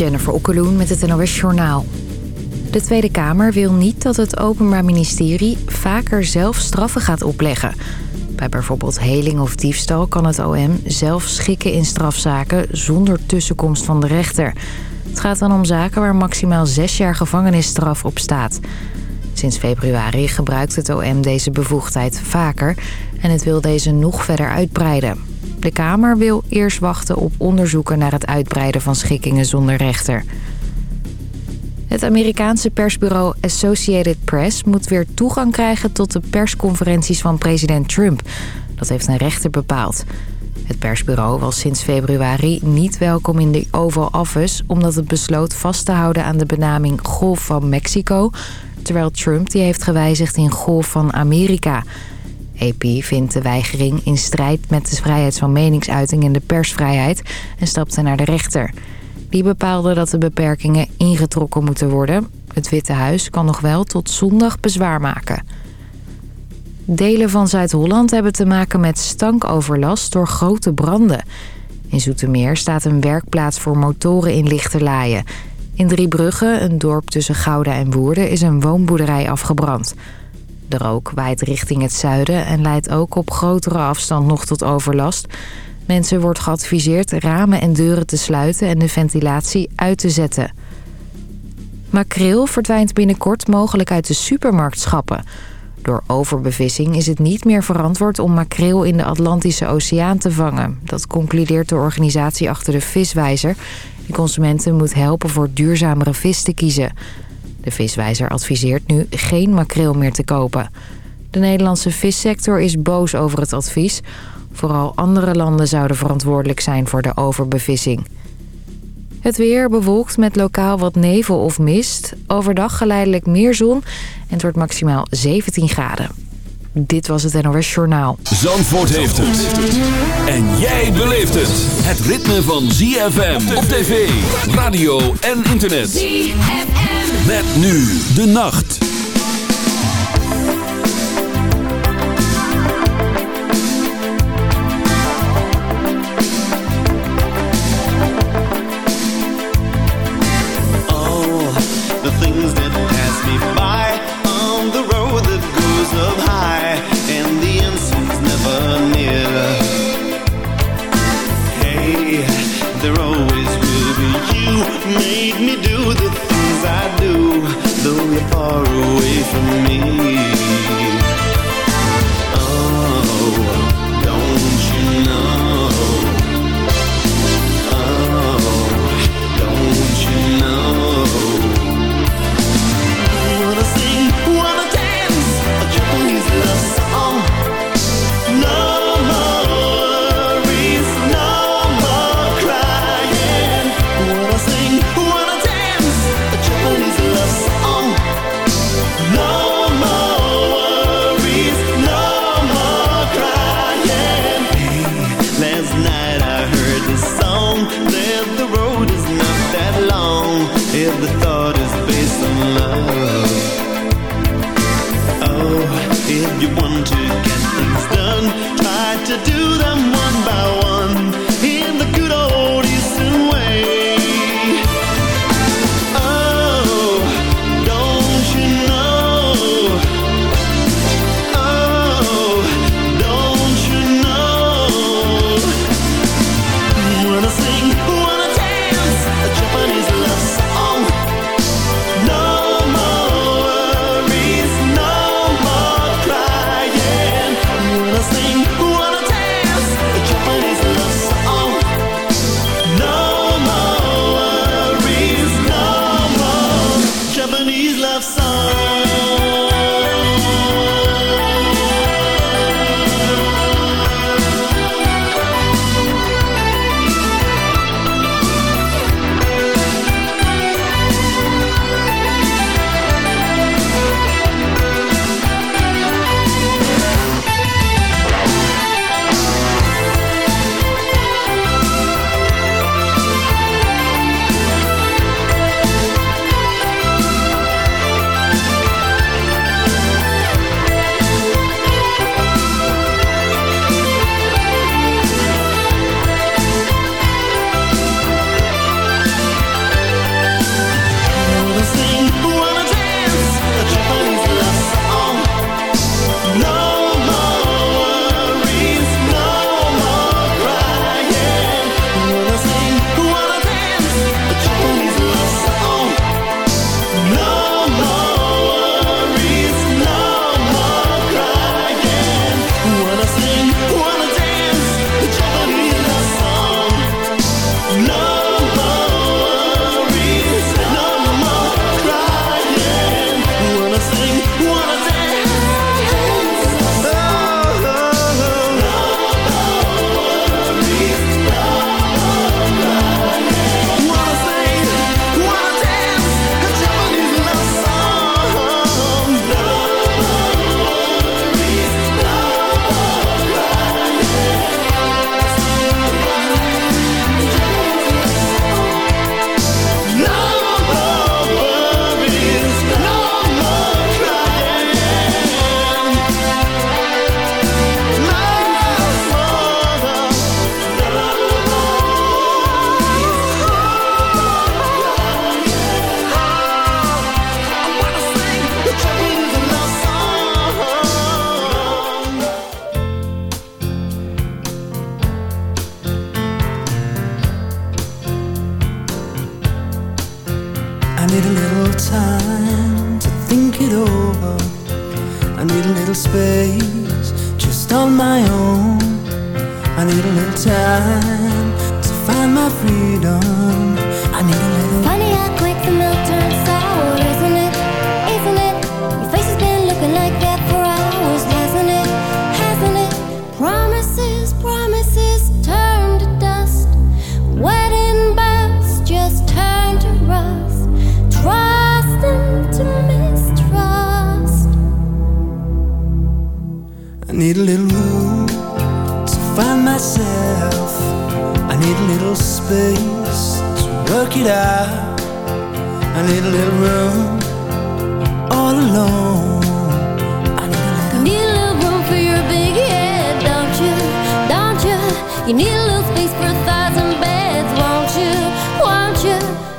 Jennifer Okkeloen met het NOS Journaal. De Tweede Kamer wil niet dat het Openbaar Ministerie vaker zelf straffen gaat opleggen. Bij bijvoorbeeld heling of diefstal kan het OM zelf schikken in strafzaken zonder tussenkomst van de rechter. Het gaat dan om zaken waar maximaal zes jaar gevangenisstraf op staat. Sinds februari gebruikt het OM deze bevoegdheid vaker en het wil deze nog verder uitbreiden. De Kamer wil eerst wachten op onderzoeken naar het uitbreiden van schikkingen zonder rechter. Het Amerikaanse persbureau Associated Press moet weer toegang krijgen tot de persconferenties van president Trump. Dat heeft een rechter bepaald. Het persbureau was sinds februari niet welkom in de Oval Office... omdat het besloot vast te houden aan de benaming Golf van Mexico... terwijl Trump die heeft gewijzigd in Golf van Amerika... AP vindt de weigering in strijd met de vrijheid van meningsuiting en de persvrijheid en stapte naar de rechter. Die bepaalde dat de beperkingen ingetrokken moeten worden. Het Witte Huis kan nog wel tot zondag bezwaar maken. Delen van Zuid-Holland hebben te maken met stankoverlast door grote branden. In Zoetermeer staat een werkplaats voor motoren in Lichterlaaien. In Driebrugge, een dorp tussen Gouda en Woerden, is een woonboerderij afgebrand. De rook waait richting het zuiden en leidt ook op grotere afstand nog tot overlast. Mensen wordt geadviseerd ramen en deuren te sluiten en de ventilatie uit te zetten. Makreel verdwijnt binnenkort mogelijk uit de supermarktschappen. Door overbevissing is het niet meer verantwoord om makreel in de Atlantische Oceaan te vangen. Dat concludeert de organisatie achter de viswijzer. Die consumenten moet helpen voor duurzamere vis te kiezen. De viswijzer adviseert nu geen makreel meer te kopen. De Nederlandse vissector is boos over het advies. Vooral andere landen zouden verantwoordelijk zijn voor de overbevissing. Het weer bewolkt met lokaal wat nevel of mist. Overdag geleidelijk meer zon en het wordt maximaal 17 graden. Dit was het NOS Journaal. Zandvoort heeft het. En jij beleeft het. Het ritme van ZFM op tv, radio en internet. ZFM. Met nu de nacht.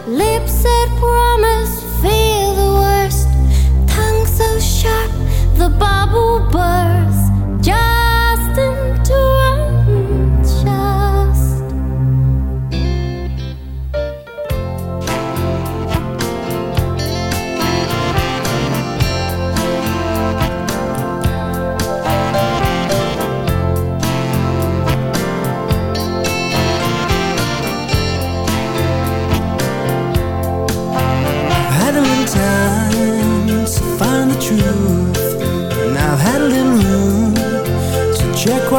Lips that promise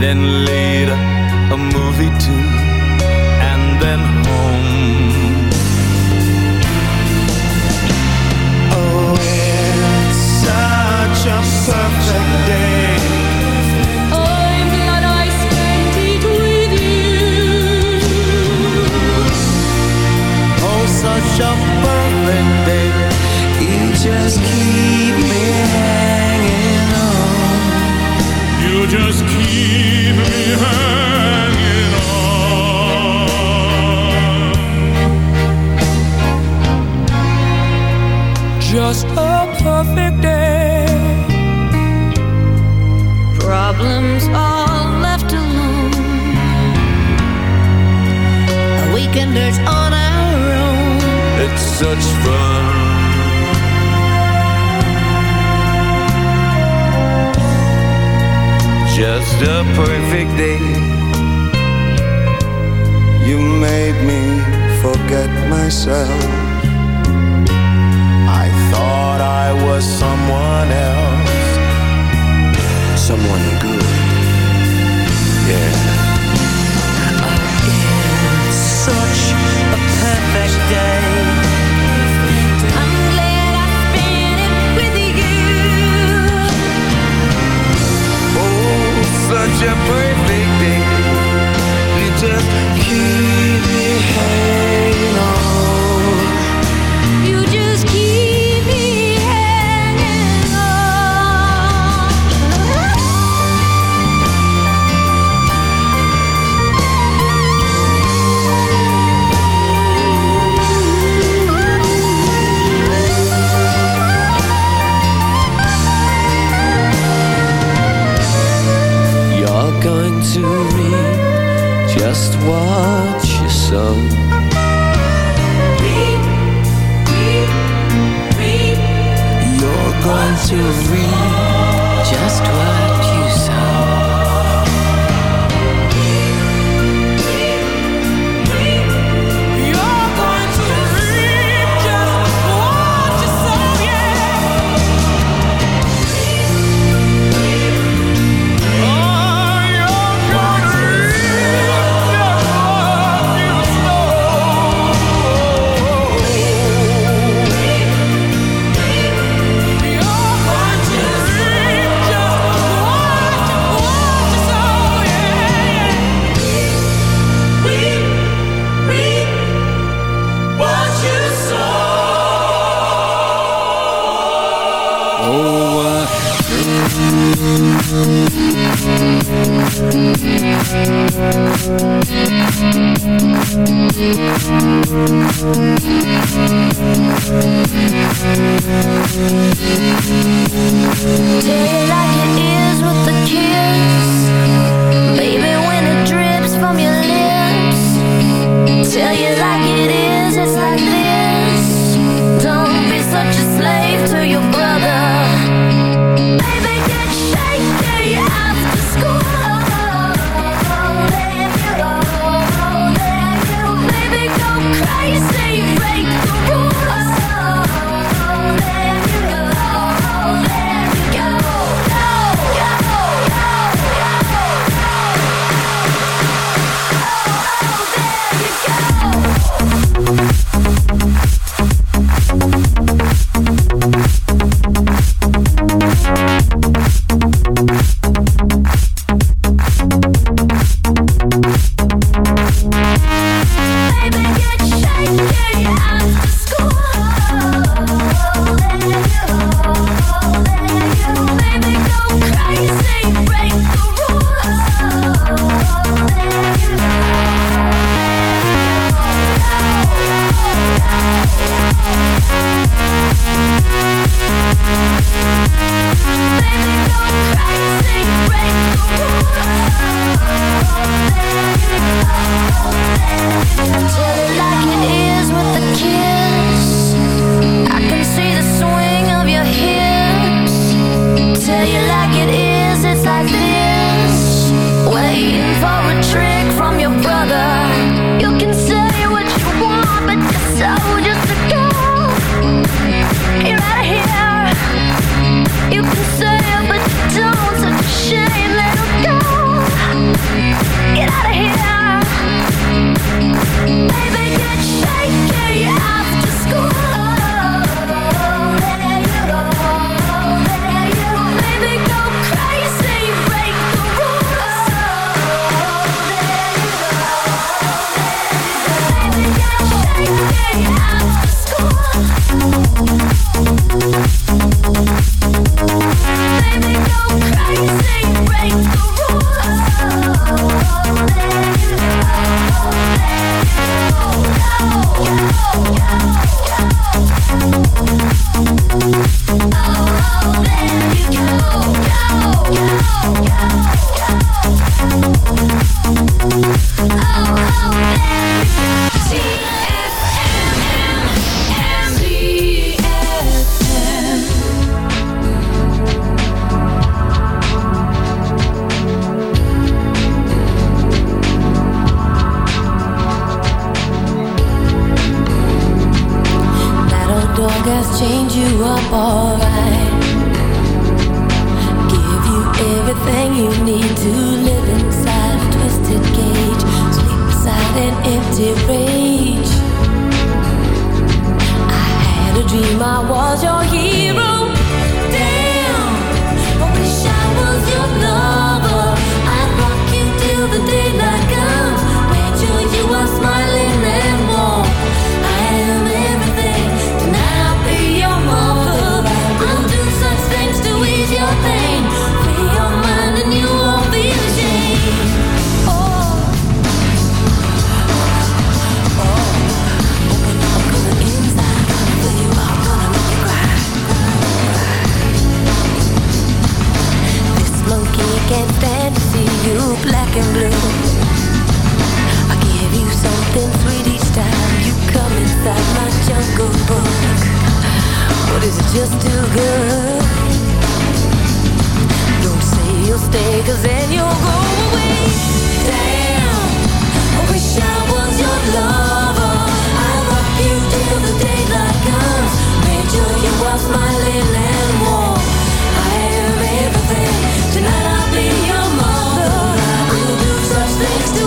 then later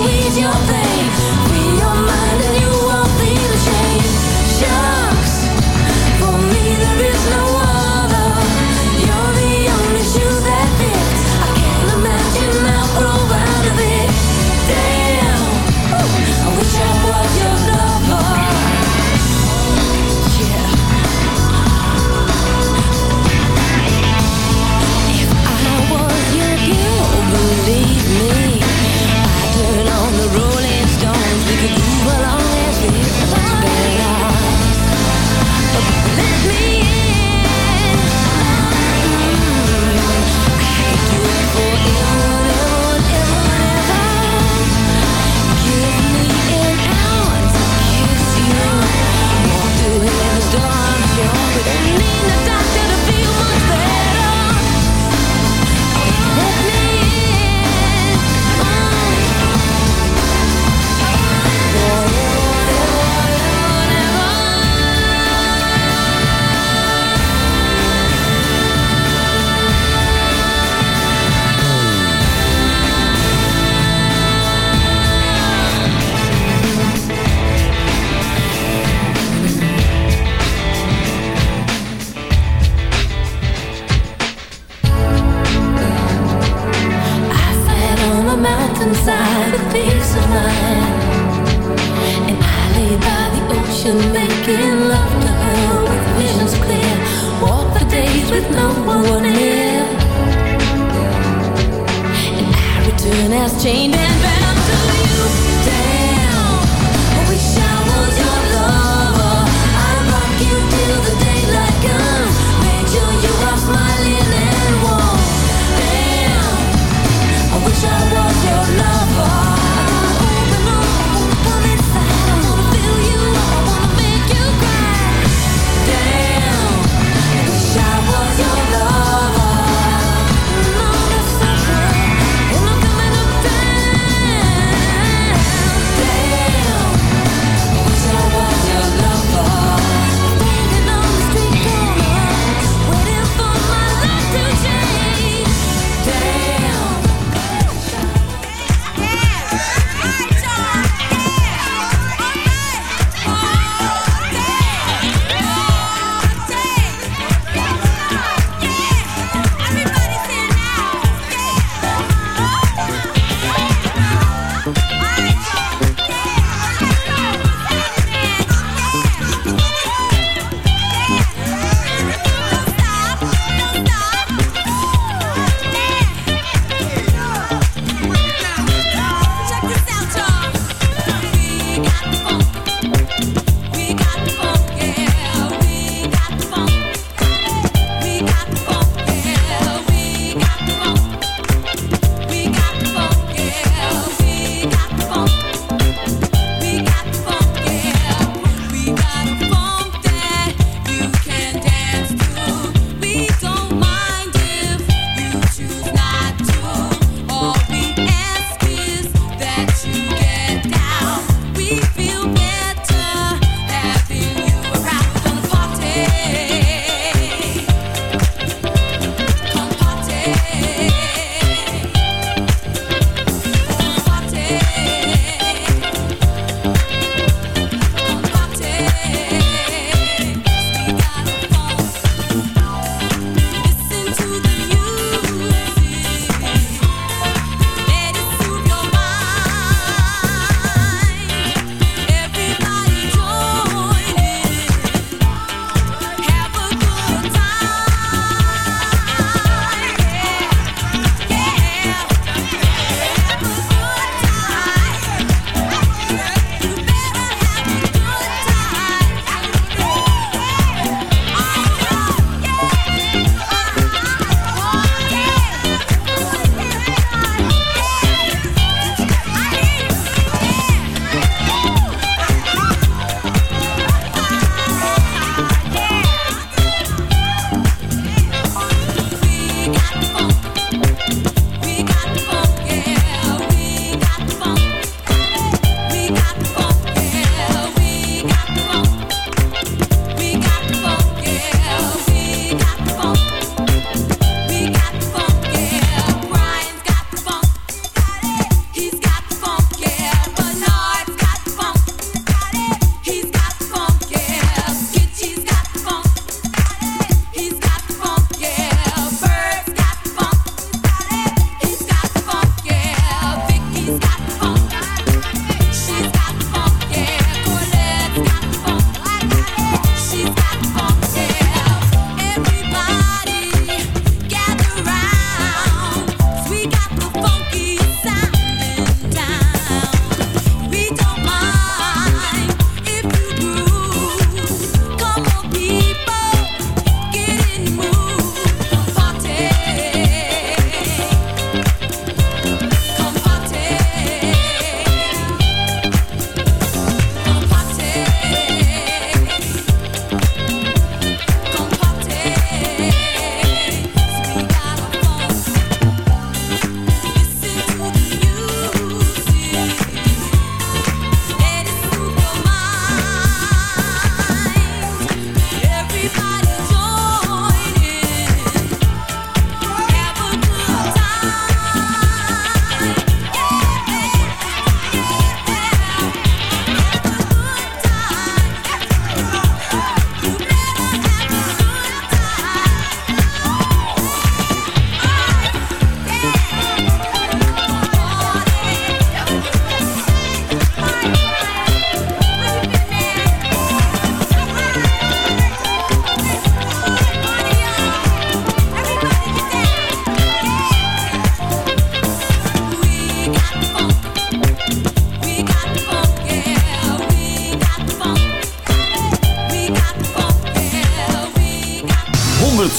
ease your pain.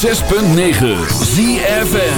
106.9 ZFN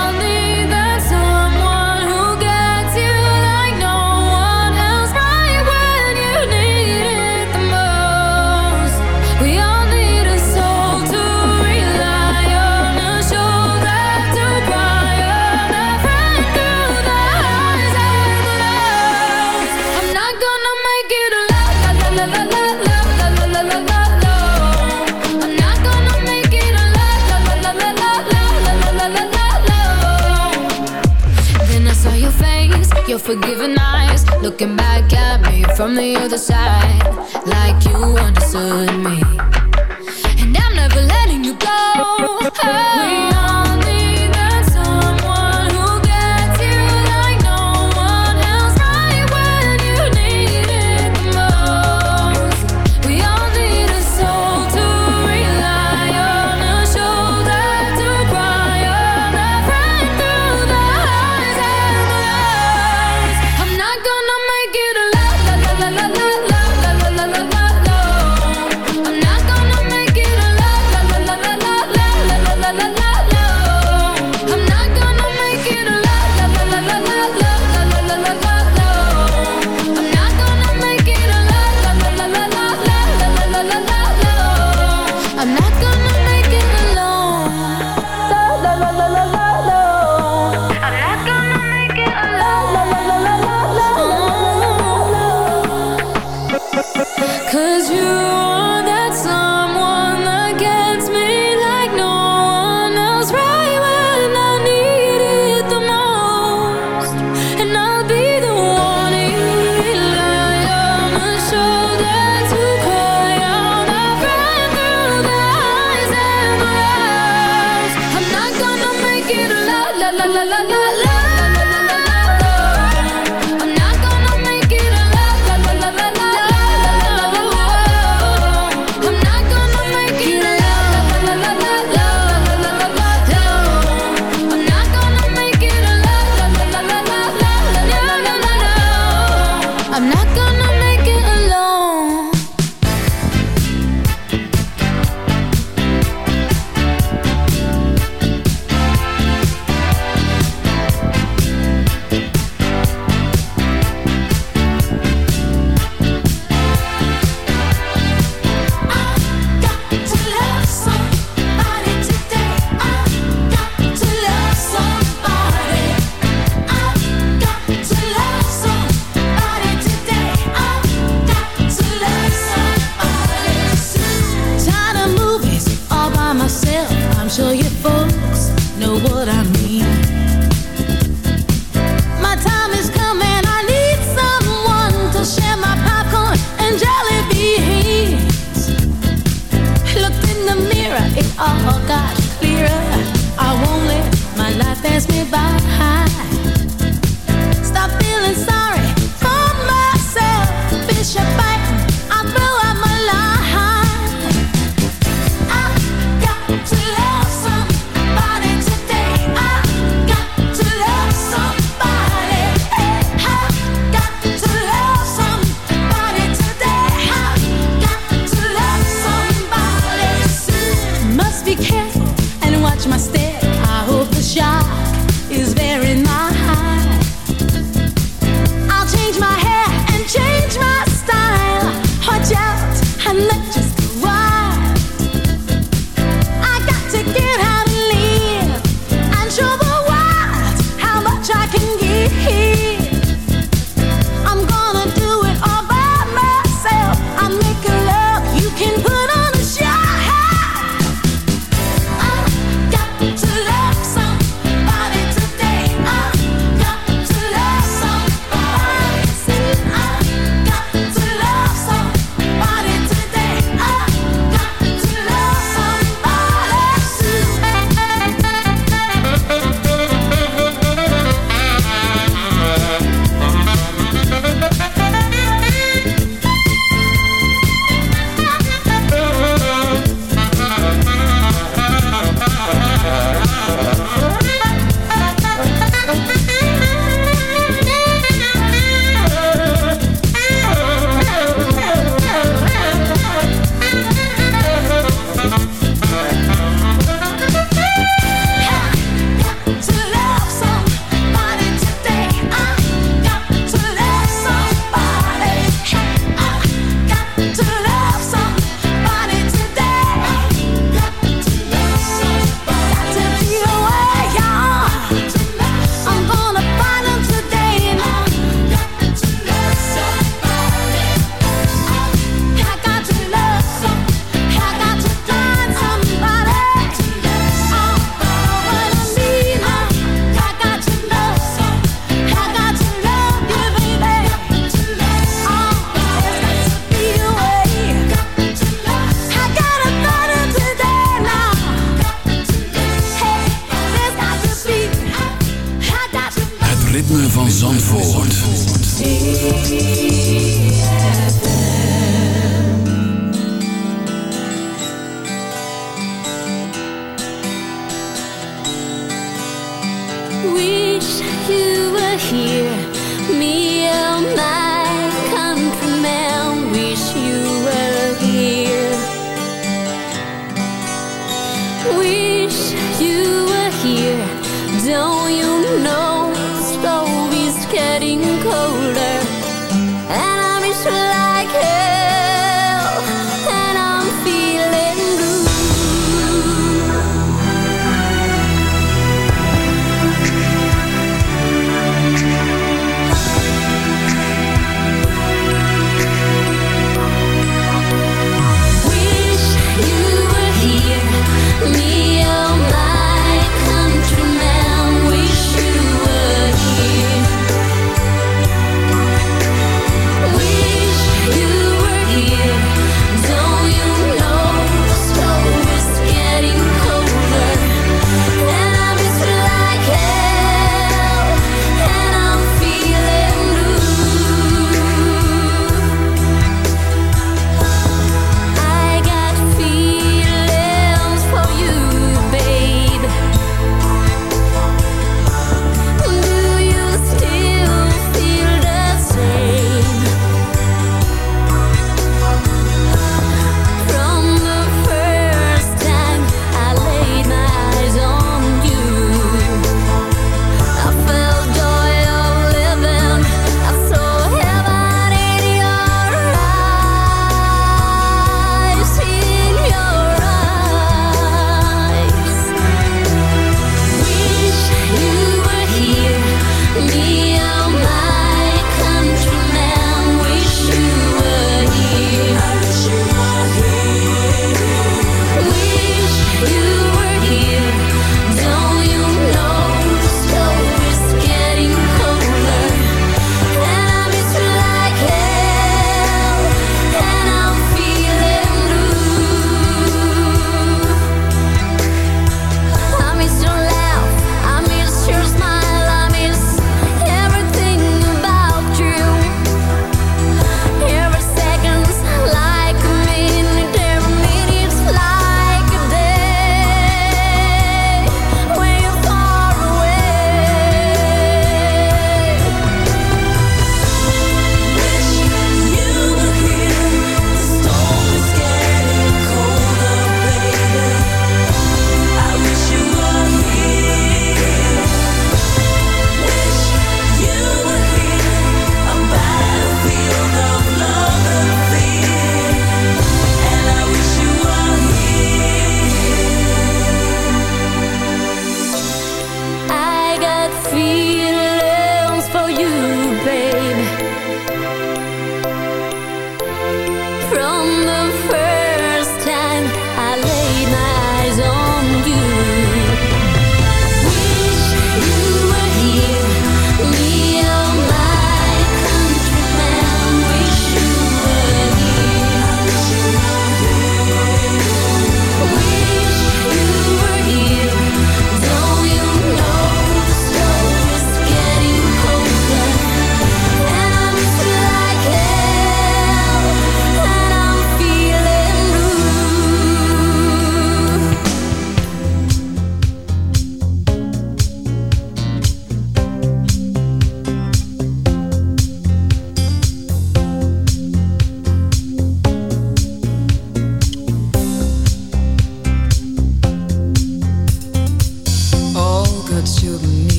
la la la